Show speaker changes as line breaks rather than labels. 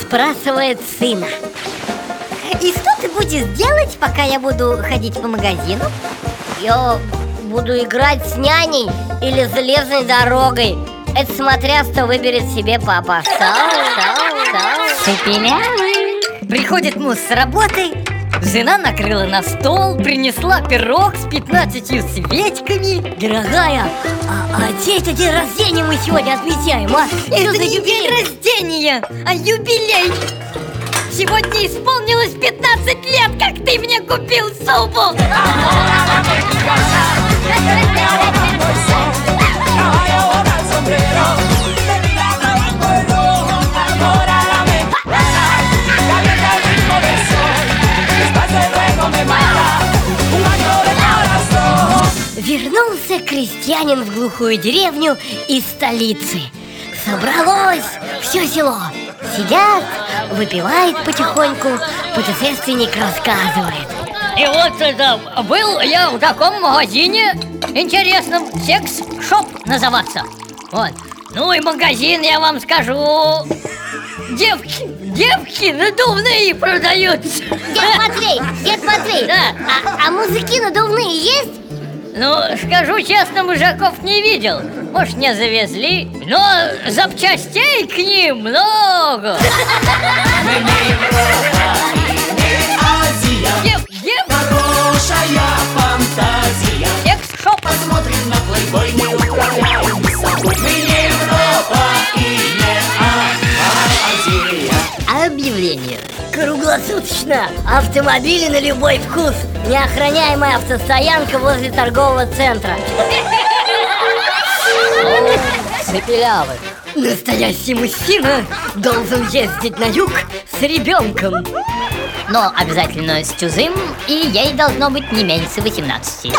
спрашивает сына. И что ты будешь делать, пока я буду ходить по магазину? Я буду играть с няней или железной дорогой. Это смотря, что выберет себе папа
Цепелявый Приходит муж с работы Жена накрыла на стол, принесла пирог с 15 свечками.
Дорогая, а, а чей это день рождения мы сегодня отмечаем, а?
Это не день рождения, а юбилей. Сегодня исполнилось 15 лет, как ты мне купил супу
Вернулся крестьянин в глухую деревню из столицы. Собралось все село. Сидят, выпивает потихоньку Путешественник рассказывает.
И вот это, был я в таком магазине Интересном, секс-шоп называться. Вот, ну и магазин, я вам скажу. Девки, девки надувные продаются.
Дед Матвей, дед Матвей.
Да.
а, а мужики надувные есть?
Ну, скажу честно, мужиков не видел. Может, не завезли, но запчастей к ним много. Дев, дев,
Хорошая фантазия.
Секс-шоп
Смотрим на плейбой, не управляем собой Мы не Европа и не Азия.
Объявление Круглосуточно. Автомобили на любой вкус. Неохраняемая автостоянка возле торгового центра.
Цепелявый
Настоящий мужчина должен ездить на юг с ребенком.
Но обязательно с чужим, и ей должно быть не меньше 18